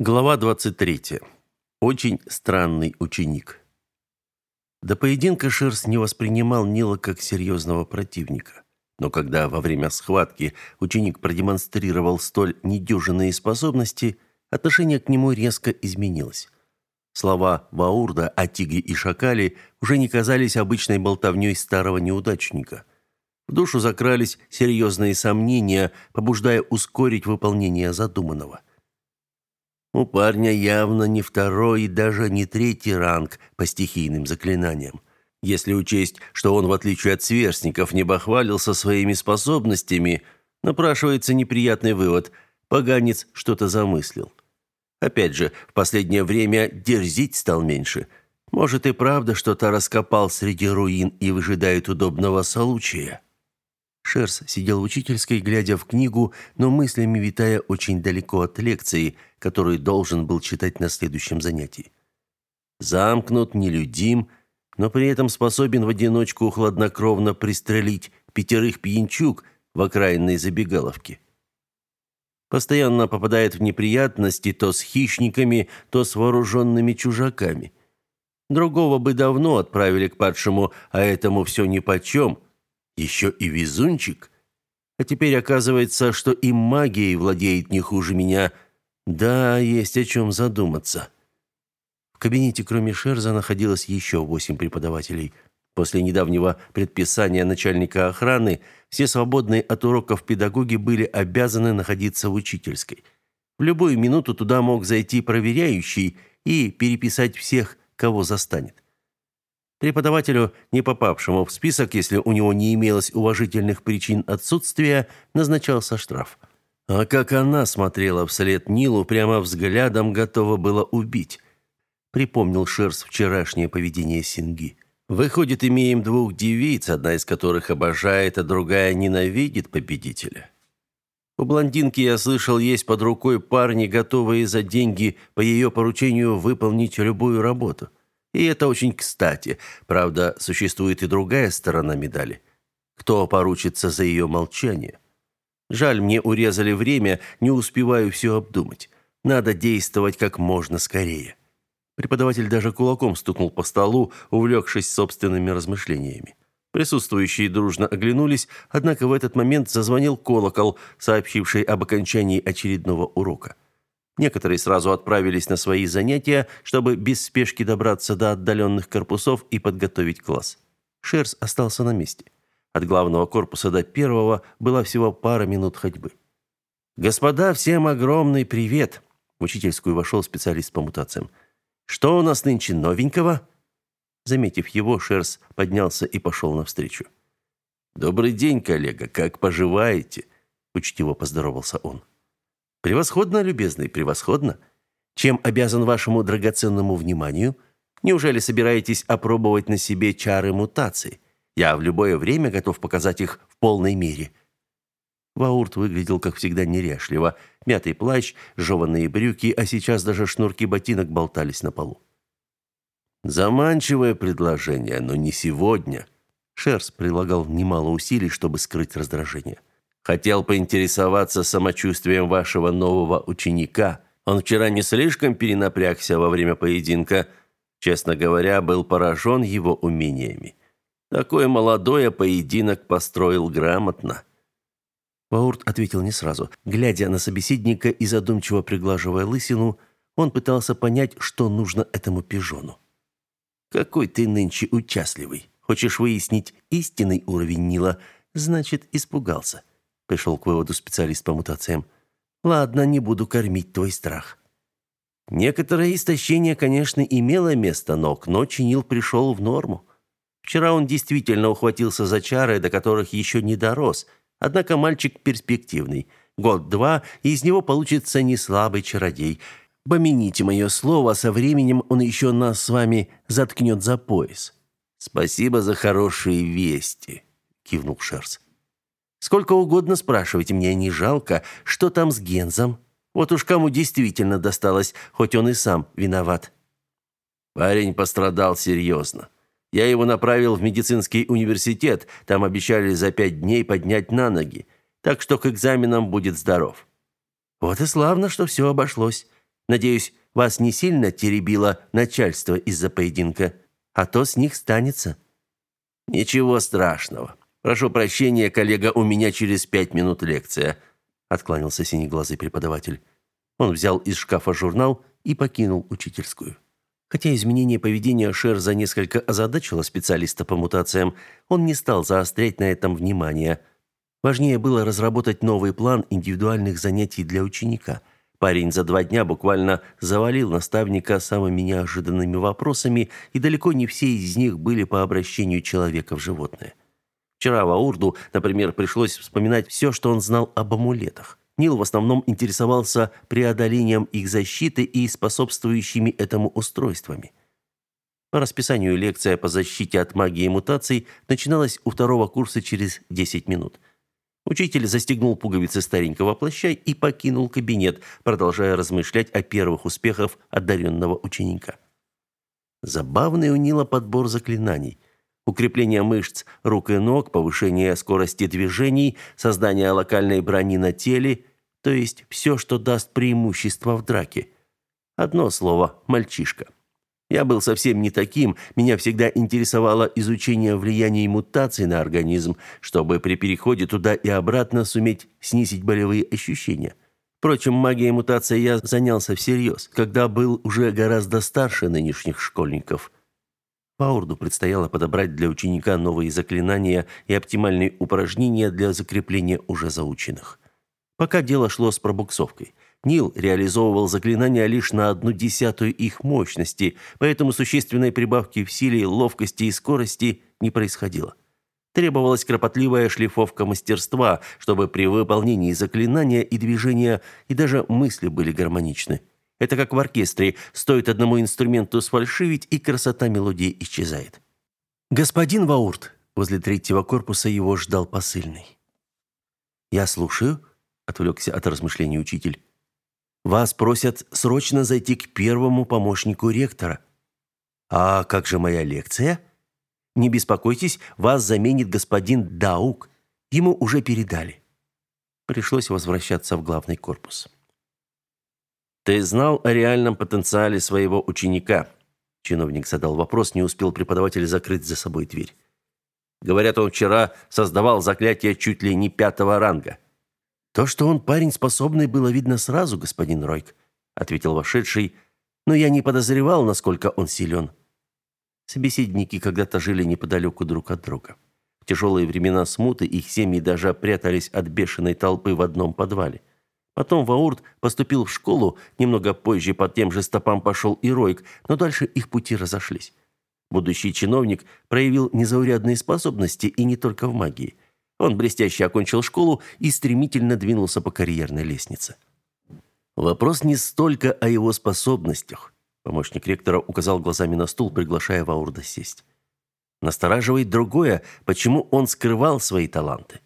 Глава 23. Очень странный ученик. До поединка Шерс не воспринимал Нила как серьезного противника. Но когда во время схватки ученик продемонстрировал столь недюжинные способности, отношение к нему резко изменилось. Слова Ваурда о тигре и шакале уже не казались обычной болтовней старого неудачника. В душу закрались серьезные сомнения, побуждая ускорить выполнение задуманного. У парня явно не второй и даже не третий ранг по стихийным заклинаниям. Если учесть, что он, в отличие от сверстников, не бахвалился своими способностями, напрашивается неприятный вывод – поганец что-то замыслил. Опять же, в последнее время дерзить стал меньше. Может и правда что-то раскопал среди руин и выжидает удобного случая. Шерс сидел в учительской, глядя в книгу, но мыслями витая очень далеко от лекции, которую должен был читать на следующем занятии. Замкнут, нелюдим, но при этом способен в одиночку хладнокровно пристрелить пятерых пьянчуг в окраинной забегаловке. Постоянно попадает в неприятности то с хищниками, то с вооруженными чужаками. Другого бы давно отправили к падшему, а этому все нипочем – еще и везунчик. А теперь оказывается, что и магией владеет не хуже меня. Да, есть о чем задуматься. В кабинете, кроме Шерза, находилось еще восемь преподавателей. После недавнего предписания начальника охраны все свободные от уроков педагоги были обязаны находиться в учительской. В любую минуту туда мог зайти проверяющий и переписать всех, кого застанет. Преподавателю, не попавшему в список, если у него не имелось уважительных причин отсутствия, назначался штраф. А как она смотрела вслед Нилу, прямо взглядом готова была убить. Припомнил Шерс вчерашнее поведение Синги. Выходит, имеем двух девиц, одна из которых обожает, а другая ненавидит победителя. У блондинки, я слышал, есть под рукой парни, готовые за деньги по ее поручению выполнить любую работу. И это очень кстати. Правда, существует и другая сторона медали. Кто поручится за ее молчание? Жаль, мне урезали время, не успеваю все обдумать. Надо действовать как можно скорее. Преподаватель даже кулаком стукнул по столу, увлекшись собственными размышлениями. Присутствующие дружно оглянулись, однако в этот момент зазвонил колокол, сообщивший об окончании очередного урока. Некоторые сразу отправились на свои занятия, чтобы без спешки добраться до отдаленных корпусов и подготовить класс. Шерс остался на месте. От главного корпуса до первого была всего пара минут ходьбы. «Господа, всем огромный привет!» В учительскую вошел специалист по мутациям. «Что у нас нынче новенького?» Заметив его, Шерс поднялся и пошел навстречу. «Добрый день, коллега, как поживаете?» Учтиво поздоровался он. Превосходно, любезный, превосходно. Чем обязан вашему драгоценному вниманию? Неужели собираетесь опробовать на себе чары мутации? Я в любое время готов показать их в полной мере. Ваурт выглядел, как всегда, неряшливо. Мятый плащ, жеванные брюки, а сейчас даже шнурки ботинок болтались на полу. Заманчивое предложение, но не сегодня. Шерс прилагал немало усилий, чтобы скрыть раздражение. Хотел поинтересоваться самочувствием вашего нового ученика. Он вчера не слишком перенапрягся во время поединка. Честно говоря, был поражен его умениями. Такой молодой, а поединок построил грамотно. Ваурт ответил не сразу. Глядя на собеседника и задумчиво приглаживая лысину, он пытался понять, что нужно этому пижону. «Какой ты нынче участливый. Хочешь выяснить истинный уровень Нила, значит, испугался пришел к выводу специалист по мутациям. Ладно, не буду кормить твой страх. Некоторое истощение, конечно, имело место, но к ночи Нил пришел в норму. Вчера он действительно ухватился за чары, до которых еще не дорос. Однако мальчик перспективный. Год-два, и из него получится не слабый чародей. Помяните мое слово, со временем он еще нас с вами заткнет за пояс. Спасибо за хорошие вести, кивнул Шерс. Сколько угодно спрашивайте, мне не жалко, что там с Гензом. Вот уж кому действительно досталось, хоть он и сам виноват. Парень пострадал серьезно. Я его направил в медицинский университет, там обещали за пять дней поднять на ноги, так что к экзаменам будет здоров. Вот и славно, что все обошлось. Надеюсь, вас не сильно теребило начальство из-за поединка, а то с них станется». «Ничего страшного. Прошу прощения, коллега, у меня через пять минут лекция», — откланялся синеглазый преподаватель. Он взял из шкафа журнал и покинул учительскую. Хотя изменение поведения Шерза несколько озадачило специалиста по мутациям, он не стал заострять на этом внимание. Важнее было разработать новый план индивидуальных занятий для ученика. Парень за два дня буквально завалил наставника самыми неожиданными вопросами, и далеко не все из них были по обращению человека в животное. Вчера в Аурду, например, пришлось вспоминать все, что он знал об амулетах. Нил в основном интересовался преодолением их защиты и способствующими этому устройствами. По расписанию лекция по защите от магии и мутаций начиналась у второго курса через 10 минут. Учитель застегнул пуговицы старенького плаща и покинул кабинет, продолжая размышлять о первых успехах одаренного ученика. Забавный у Нила подбор заклинаний. Укрепление мышц рук и ног, повышение скорости движений, создание локальной брони на теле, то есть все, что даст преимущество в драке. Одно слово мальчишка. Я был совсем не таким, меня всегда интересовало изучение влияния мутаций на организм, чтобы при переходе туда и обратно суметь снизить болевые ощущения. Впрочем, магией мутации я занялся всерьез, когда был уже гораздо старше нынешних школьников. Паурду предстояло подобрать для ученика новые заклинания и оптимальные упражнения для закрепления уже заученных. Пока дело шло с пробуксовкой. Нил реализовывал заклинания лишь на одну десятую их мощности, поэтому существенной прибавки в силе, ловкости и скорости не происходило. Требовалась кропотливая шлифовка мастерства, чтобы при выполнении заклинания и движения и даже мысли были гармоничны. Это как в оркестре, стоит одному инструменту сфальшивить, и красота мелодии исчезает. «Господин Ваурт», возле третьего корпуса его ждал посыльный. «Я слушаю», отвлекся от размышлений учитель. Вас просят срочно зайти к первому помощнику ректора. А как же моя лекция? Не беспокойтесь, вас заменит господин Даук. Ему уже передали. Пришлось возвращаться в главный корпус. Ты знал о реальном потенциале своего ученика? Чиновник задал вопрос, не успел преподаватель закрыть за собой дверь. Говорят, он вчера создавал заклятие чуть ли не пятого ранга. То, что он парень способный, было видно сразу, господин Ройк, ответил вошедший, но я не подозревал, насколько он силен. Собеседники когда-то жили неподалеку друг от друга. В тяжелые времена смуты их семьи даже прятались от бешеной толпы в одном подвале. Потом Ваурт поступил в школу, немного позже по тем же стопам пошел и Ройк, но дальше их пути разошлись. Будущий чиновник проявил незаурядные способности и не только в магии – он блестяще окончил школу и стремительно двинулся по карьерной лестнице. Вопрос не столько о его способностях. Помощник ректора указал глазами на стул, приглашая Ваурда сесть. Настораживает другое, почему он скрывал свои таланты.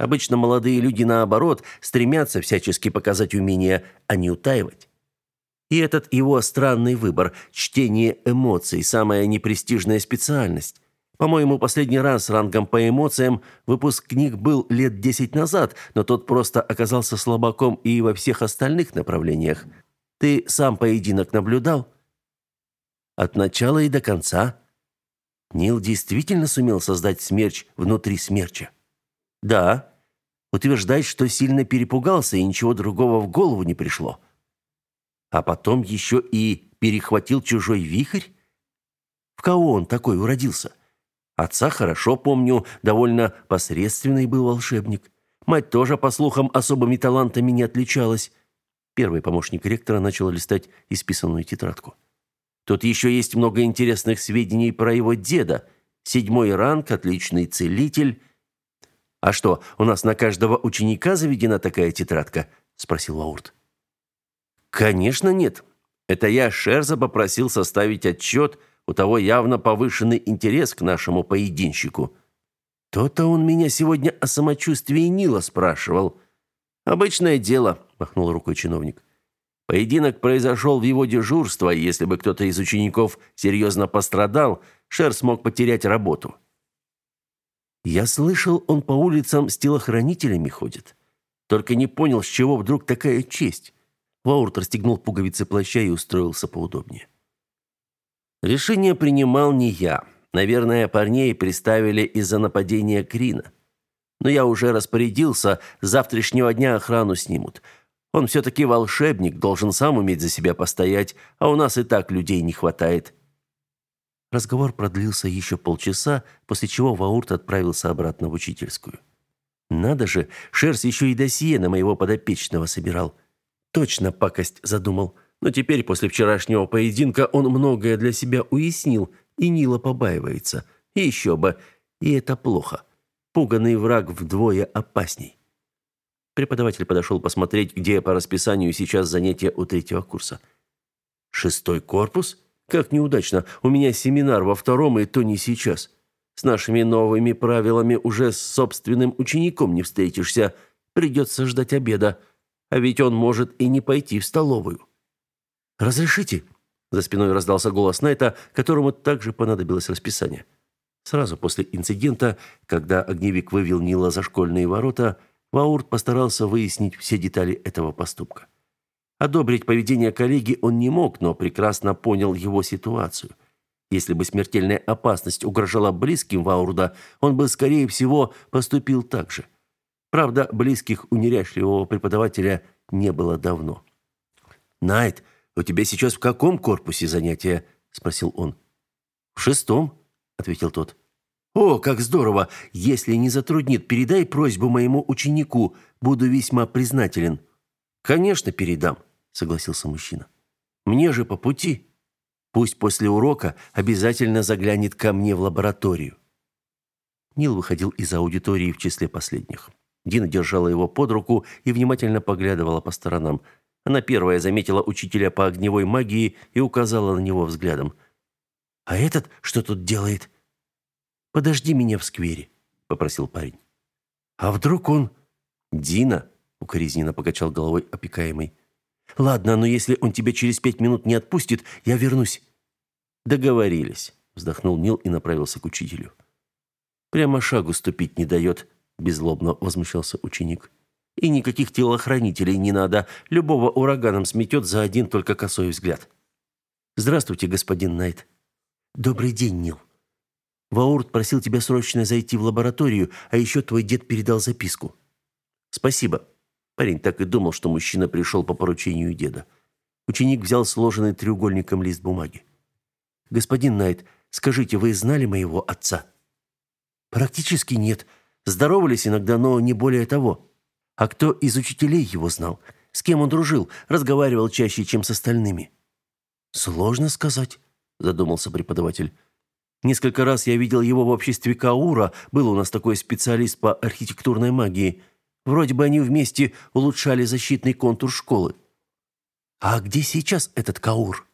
Обычно молодые люди, наоборот, стремятся всячески показать умения, а не утаивать. И этот его странный выбор – чтение эмоций, самая непрестижная специальность. По-моему, последний раз рангом по эмоциям выпускник был лет десять назад, но тот просто оказался слабаком и во всех остальных направлениях. Ты сам поединок наблюдал? От начала и до конца. Нил действительно сумел создать смерч внутри смерча. Да. Утверждает, что сильно перепугался и ничего другого в голову не пришло. А потом еще и перехватил чужой вихрь? В кого он такой уродился? Отца хорошо помню, довольно посредственный был волшебник. Мать тоже, по слухам, особыми талантами не отличалась. Первый помощник ректора начал листать исписанную тетрадку. Тут еще есть много интересных сведений про его деда. Седьмой ранг, отличный целитель. А что, у нас на каждого ученика заведена такая тетрадка? спросил Лаурт. Конечно, нет. Это я Шерза попросил составить отчет у того явно повышенный интерес к нашему поединщику. То-то он меня сегодня о самочувствии Нила спрашивал. Обычное дело, махнул рукой чиновник. Поединок произошел в его дежурство, и если бы кто-то из учеников серьезно пострадал, Шер смог потерять работу. Я слышал, он по улицам с телохранителями ходит. Только не понял, с чего вдруг такая честь. Ваурт расстегнул пуговицы плаща и устроился поудобнее. Решение принимал не я. Наверное, парней приставили из-за нападения Крина. Но я уже распорядился, с завтрашнего дня охрану снимут. Он все-таки волшебник, должен сам уметь за себя постоять, а у нас и так людей не хватает. Разговор продлился еще полчаса, после чего Ваурт отправился обратно в учительскую. Надо же, Шерс еще и досье на моего подопечного собирал. Точно пакость задумал. Но теперь, после вчерашнего поединка, он многое для себя уяснил, и Нила побаивается. И еще бы, и это плохо. Пуганный враг вдвое опасней. Преподаватель подошел посмотреть, где по расписанию сейчас занятия у третьего курса. «Шестой корпус? Как неудачно. У меня семинар во втором, и то не сейчас. С нашими новыми правилами уже с собственным учеником не встретишься. Придется ждать обеда. А ведь он может и не пойти в столовую». «Разрешите?» За спиной раздался голос Найта, которому также понадобилось расписание. Сразу после инцидента, когда огневик вывел Нила за школьные ворота, Ваурт постарался выяснить все детали этого поступка. Одобрить поведение коллеги он не мог, но прекрасно понял его ситуацию. Если бы смертельная опасность угрожала близким Ваурда, он бы, скорее всего, поступил так же. Правда, близких у неряшливого преподавателя не было давно. «Найт, у тебя сейчас в каком корпусе занятия?» – спросил он. «В шестом», – ответил тот. «О, как здорово! Если не затруднит, передай просьбу моему ученику. Буду весьма признателен». «Конечно, передам», – согласился мужчина. «Мне же по пути. Пусть после урока обязательно заглянет ко мне в лабораторию». Нил выходил из аудитории в числе последних. Дина держала его под руку и внимательно поглядывала по сторонам. Она первая заметила учителя по огневой магии и указала на него взглядом. «А этот что тут делает?» «Подожди меня в сквере», — попросил парень. «А вдруг он...» «Дина», — укоризненно покачал головой опекаемый. «Ладно, но если он тебя через пять минут не отпустит, я вернусь». «Договорились», — вздохнул Нил и направился к учителю. «Прямо шагу ступить не дает», — беззлобно возмущался ученик. «И никаких телохранителей не надо. Любого ураганом сметет за один только косой взгляд». «Здравствуйте, господин Найт». «Добрый день, Нил». Ваурт просил тебя срочно зайти в лабораторию, а еще твой дед передал записку». «Спасибо». Парень так и думал, что мужчина пришел по поручению деда. Ученик взял сложенный треугольником лист бумаги. «Господин Найт, скажите, вы знали моего отца?» «Практически нет. Здоровались иногда, но не более того. А кто из учителей его знал? С кем он дружил? Разговаривал чаще, чем с остальными?» «Сложно сказать», — задумался преподаватель. Несколько раз я видел его в обществе Каура, был у нас такой специалист по архитектурной магии. Вроде бы они вместе улучшали защитный контур школы. А где сейчас этот Каур?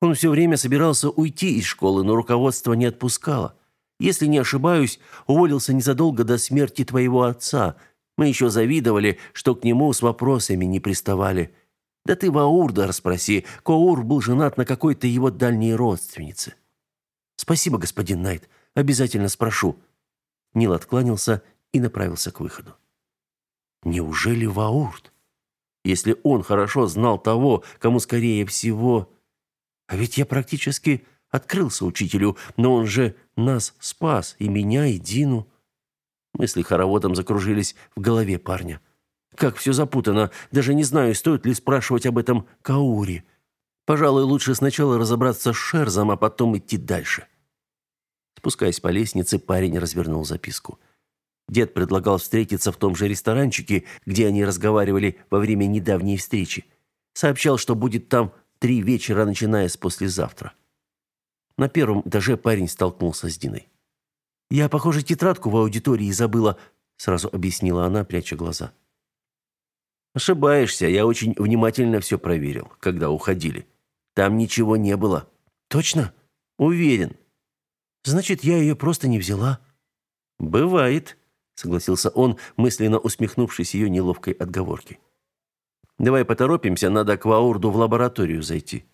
Он все время собирался уйти из школы, но руководство не отпускало. Если не ошибаюсь, уволился незадолго до смерти твоего отца. Мы еще завидовали, что к нему с вопросами не приставали. Да ты Ваурда расспроси, Каур был женат на какой-то его дальней родственнице. Спасибо, господин Найт. Обязательно спрошу. Нил откланялся и направился к выходу. Неужели Ваурт? Если он хорошо знал того, кому скорее всего... А ведь я практически открылся учителю, но он же нас спас, и меня, и Дину. Мысли хороводом закружились в голове парня. Как все запутано, даже не знаю, стоит ли спрашивать об этом Каури. Пожалуй, лучше сначала разобраться с Шерзом, а потом идти дальше. Спускаясь по лестнице, парень развернул записку. Дед предлагал встретиться в том же ресторанчике, где они разговаривали во время недавней встречи. Сообщал, что будет там три вечера, начиная с послезавтра. На первом этаже парень столкнулся с Диной. «Я, похоже, тетрадку в аудитории забыла», — сразу объяснила она, пряча глаза. «Ошибаешься, я очень внимательно все проверил, когда уходили. Там ничего не было». «Точно?» «Уверен. Значит, я ее просто не взяла. Бывает, согласился он, мысленно усмехнувшись ее неловкой отговорке. Давай поторопимся, надо к Ваурду в лабораторию зайти.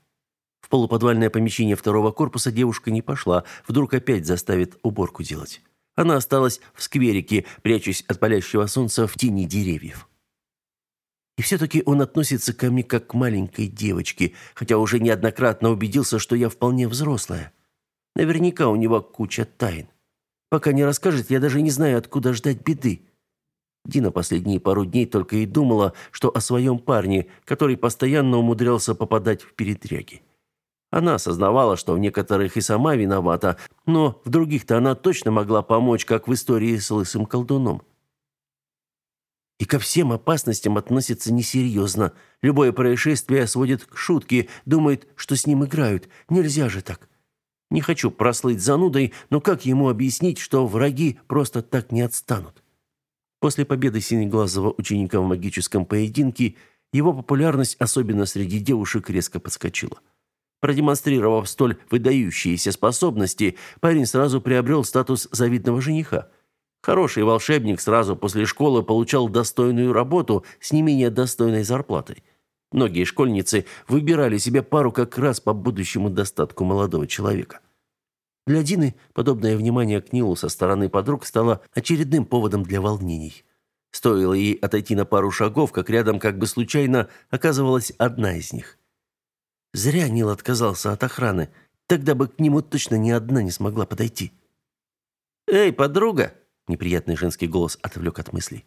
В полуподвальное помещение второго корпуса девушка не пошла, вдруг опять заставит уборку делать. Она осталась в скверике, прячась от палящего солнца в тени деревьев. И все-таки он относится ко мне как к маленькой девочке, хотя уже неоднократно убедился, что я вполне взрослая. Наверняка у него куча тайн. Пока не расскажет, я даже не знаю, откуда ждать беды. Дина последние пару дней только и думала, что о своем парне, который постоянно умудрялся попадать в передряги. Она осознавала, что в некоторых и сама виновата, но в других-то она точно могла помочь, как в истории с лысым колдуном. И ко всем опасностям относится несерьезно. Любое происшествие сводит к шутке, думает, что с ним играют. Нельзя же так. Не хочу прослыть занудой, но как ему объяснить, что враги просто так не отстанут? После победы синеглазого ученика в магическом поединке его популярность, особенно среди девушек, резко подскочила. Продемонстрировав столь выдающиеся способности, парень сразу приобрел статус завидного жениха. Хороший волшебник сразу после школы получал достойную работу с не менее достойной зарплатой. Многие школьницы выбирали себе пару как раз по будущему достатку молодого человека. Для Дины подобное внимание к Нилу со стороны подруг стало очередным поводом для волнений. Стоило ей отойти на пару шагов, как рядом как бы случайно оказывалась одна из них. Зря Нил отказался от охраны. Тогда бы к нему точно ни одна не смогла подойти. «Эй, подруга!» – неприятный женский голос отвлек от мыслей.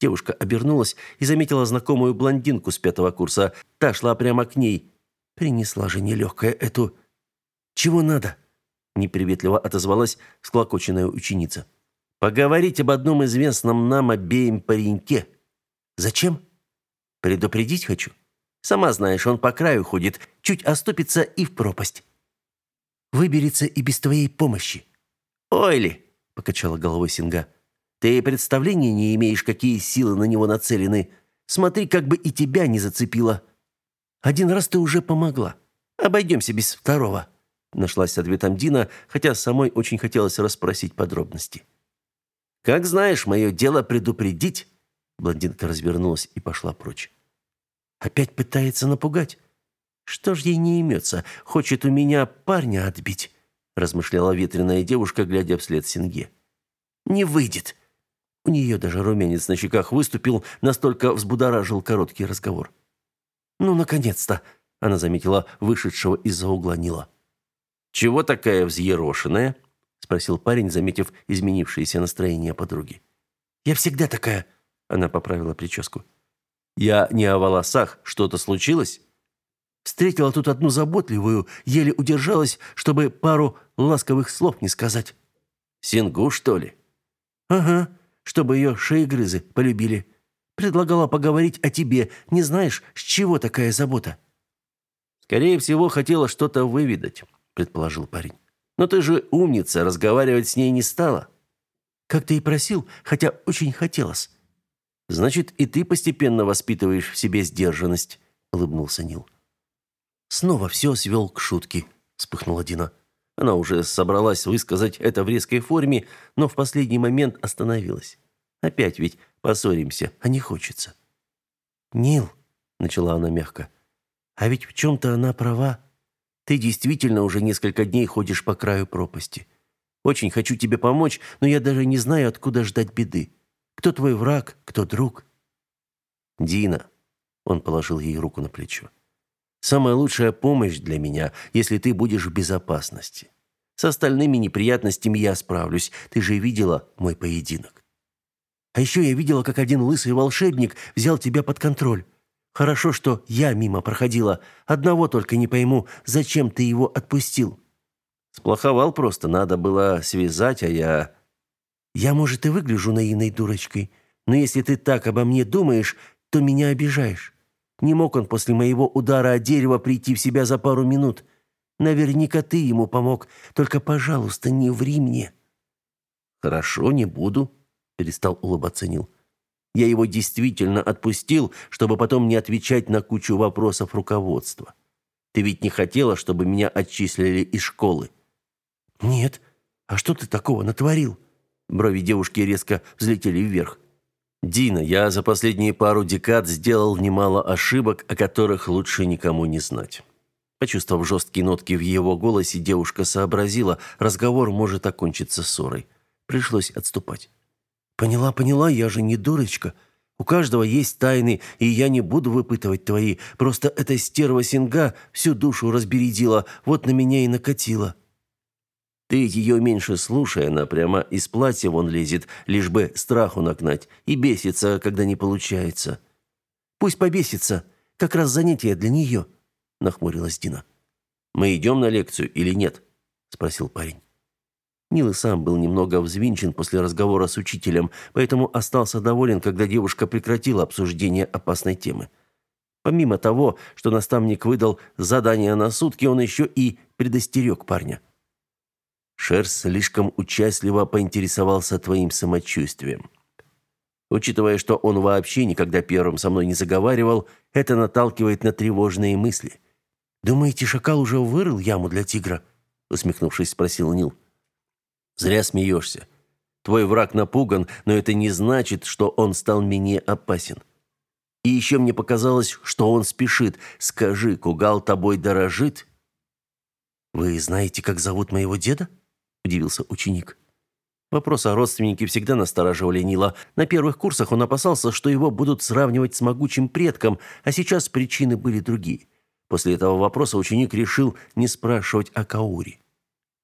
Девушка обернулась и заметила знакомую блондинку с пятого курса. Та шла прямо к ней. Принесла же нелегкая эту... «Чего надо?» – неприветливо отозвалась склокоченная ученица. «Поговорить об одном известном нам обеим пареньке». «Зачем?» «Предупредить хочу». Сама знаешь, он по краю ходит, чуть оступится и в пропасть. Выберется и без твоей помощи. Ой ли, покачала головой Синга. Ты представления не имеешь, какие силы на него нацелены. Смотри, как бы и тебя не зацепило. Один раз ты уже помогла. Обойдемся без второго. Нашлась с ответом Дина, хотя самой очень хотелось расспросить подробности. Как знаешь, мое дело предупредить. Блондинка развернулась и пошла прочь. Опять пытается напугать. Что ж ей не имется? Хочет у меня парня отбить, размышляла ветреная девушка, глядя вслед Синге. Не выйдет. У нее даже румянец на щеках выступил, настолько взбудоражил короткий разговор. Ну наконец-то, она заметила вышедшего из-за угла Нила. Чего такая взъерошенная? спросил парень, заметив изменившееся настроение подруги. Я всегда такая, она поправила прическу. Я не о волосах. Что-то случилось? Встретила тут одну заботливую, еле удержалась, чтобы пару ласковых слов не сказать. Сингу, что ли? Ага, чтобы ее шеегрызы полюбили. Предлагала поговорить о тебе. Не знаешь, с чего такая забота? Скорее всего, хотела что-то выведать, предположил парень. Но ты же умница, разговаривать с ней не стала. Как ты и просил, хотя очень хотелось. Значит, и ты постепенно воспитываешь в себе сдержанность, улыбнулся Нил. Снова все свел к шутке, вспыхнула Дина. Она уже собралась высказать это в резкой форме, но в последний момент остановилась. Опять ведь поссоримся, а не хочется. Нил, начала она мягко. А ведь в чем то она права. Ты действительно уже несколько дней ходишь по краю пропасти. Очень хочу тебе помочь, но я даже не знаю, откуда ждать беды. Кто твой враг, кто друг? Дина. Он положил ей руку на плечо. Самая лучшая помощь для меня, если ты будешь в безопасности. С остальными неприятностями я справлюсь. Ты же видела мой поединок. А еще я видела, как один лысый волшебник взял тебя под контроль. Хорошо, что я мимо проходила. Одного только не пойму, зачем ты его отпустил. Сплоховал просто, надо было связать, а я я, может, и выгляжу наивной дурочкой, но если ты так обо мне думаешь, то меня обижаешь. Не мог он после моего удара о дерево прийти в себя за пару минут. Наверняка ты ему помог, только, пожалуйста, не ври мне». «Хорошо, не буду», — перестал улыбаться Нил. «Я его действительно отпустил, чтобы потом не отвечать на кучу вопросов руководства. Ты ведь не хотела, чтобы меня отчислили из школы?» «Нет. А что ты такого натворил?» Брови девушки резко взлетели вверх. «Дина, я за последние пару декад сделал немало ошибок, о которых лучше никому не знать». Почувствовав жесткие нотки в его голосе, девушка сообразила, разговор может окончиться ссорой. Пришлось отступать. «Поняла, поняла, я же не дурочка. У каждого есть тайны, и я не буду выпытывать твои. Просто эта стерва Синга всю душу разбередила, вот на меня и накатила». Ты ее меньше слушай, она прямо из платья вон лезет, лишь бы страху нагнать, и бесится, когда не получается. Пусть побесится, как раз занятие для нее», — нахмурилась Дина. «Мы идем на лекцию или нет?» — спросил парень. Нил сам был немного взвинчен после разговора с учителем, поэтому остался доволен, когда девушка прекратила обсуждение опасной темы. Помимо того, что наставник выдал задание на сутки, он еще и предостерег парня. Шерс слишком участливо поинтересовался твоим самочувствием. Учитывая, что он вообще никогда первым со мной не заговаривал, это наталкивает на тревожные мысли. «Думаете, шакал уже вырыл яму для тигра?» усмехнувшись, спросил Нил. «Зря смеешься. Твой враг напуган, но это не значит, что он стал менее опасен. И еще мне показалось, что он спешит. Скажи, Кугал тобой дорожит?» «Вы знаете, как зовут моего деда?» Удивился ученик. Вопрос о родственнике всегда настораживали Нила. На первых курсах он опасался, что его будут сравнивать с могучим предком, а сейчас причины были другие. После этого вопроса ученик решил не спрашивать о Каури.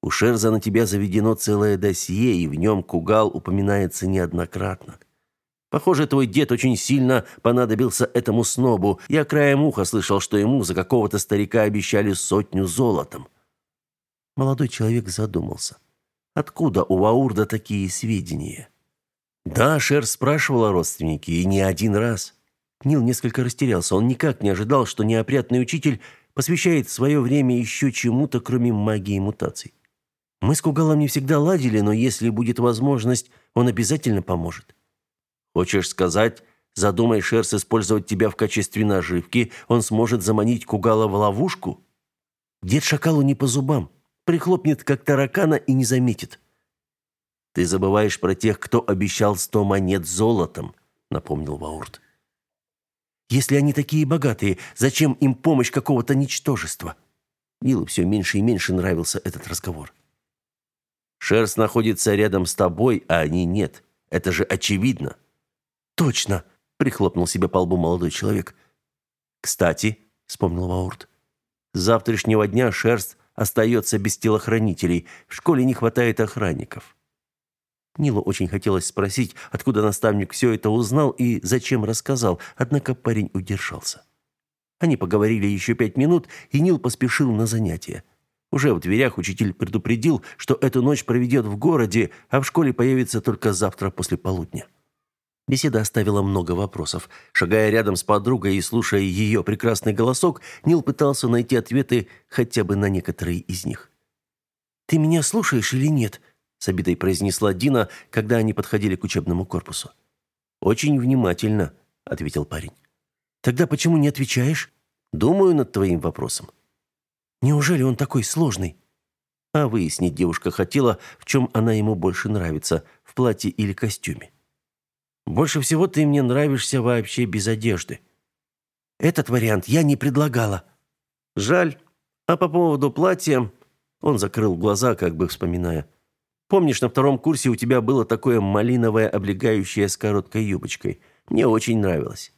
У Шерза на тебя заведено целое досье, и в нем Кугал упоминается неоднократно. Похоже, твой дед очень сильно понадобился этому снобу. Я краем уха слышал, что ему за какого-то старика обещали сотню золотом. Молодой человек задумался. Откуда у Ваурда такие сведения? Да, Шер спрашивал о родственнике, и не один раз. Нил несколько растерялся. Он никак не ожидал, что неопрятный учитель посвящает свое время еще чему-то, кроме магии мутаций. Мы с Кугалом не всегда ладили, но если будет возможность, он обязательно поможет. Хочешь сказать, задумай Шерс использовать тебя в качестве наживки, он сможет заманить Кугала в ловушку? Дед Шакалу не по зубам прихлопнет как таракана и не заметит. Ты забываешь про тех, кто обещал сто монет золотом, напомнил Ваурт. Если они такие богатые, зачем им помощь какого-то ничтожества? Нилу все меньше и меньше нравился этот разговор. Шерсть находится рядом с тобой, а они нет. Это же очевидно. Точно, прихлопнул себе по лбу молодой человек. Кстати, вспомнил Ваурт. С завтрашнего дня шерсть остается без телохранителей. В школе не хватает охранников. Нилу очень хотелось спросить, откуда наставник все это узнал и зачем рассказал, однако парень удержался. Они поговорили еще пять минут, и Нил поспешил на занятия. Уже в дверях учитель предупредил, что эту ночь проведет в городе, а в школе появится только завтра после полудня. Беседа оставила много вопросов. Шагая рядом с подругой и слушая ее прекрасный голосок, Нил пытался найти ответы хотя бы на некоторые из них. «Ты меня слушаешь или нет?» – с обидой произнесла Дина, когда они подходили к учебному корпусу. «Очень внимательно», – ответил парень. «Тогда почему не отвечаешь?» «Думаю над твоим вопросом». «Неужели он такой сложный?» А выяснить девушка хотела, в чем она ему больше нравится – в платье или костюме. Больше всего ты мне нравишься вообще без одежды. Этот вариант я не предлагала. Жаль. А по поводу платья, он закрыл глаза, как бы вспоминая. Помнишь, на втором курсе у тебя было такое малиновое облегающее с короткой юбочкой? Мне очень нравилось.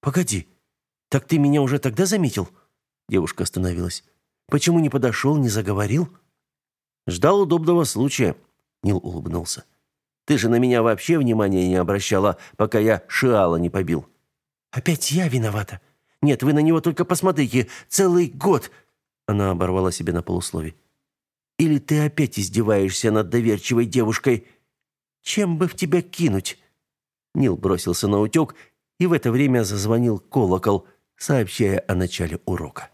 Погоди. Так ты меня уже тогда заметил? Девушка остановилась. Почему не подошел, не заговорил? Ждал удобного случая. Нил улыбнулся. Ты же на меня вообще внимания не обращала, пока я Шиала не побил. Опять я виновата. Нет, вы на него только посмотрите, целый год. Она оборвала себя на полуслове. Или ты опять издеваешься над доверчивой девушкой? Чем бы в тебя кинуть? Нил бросился на утек, и в это время зазвонил колокол, сообщая о начале урока.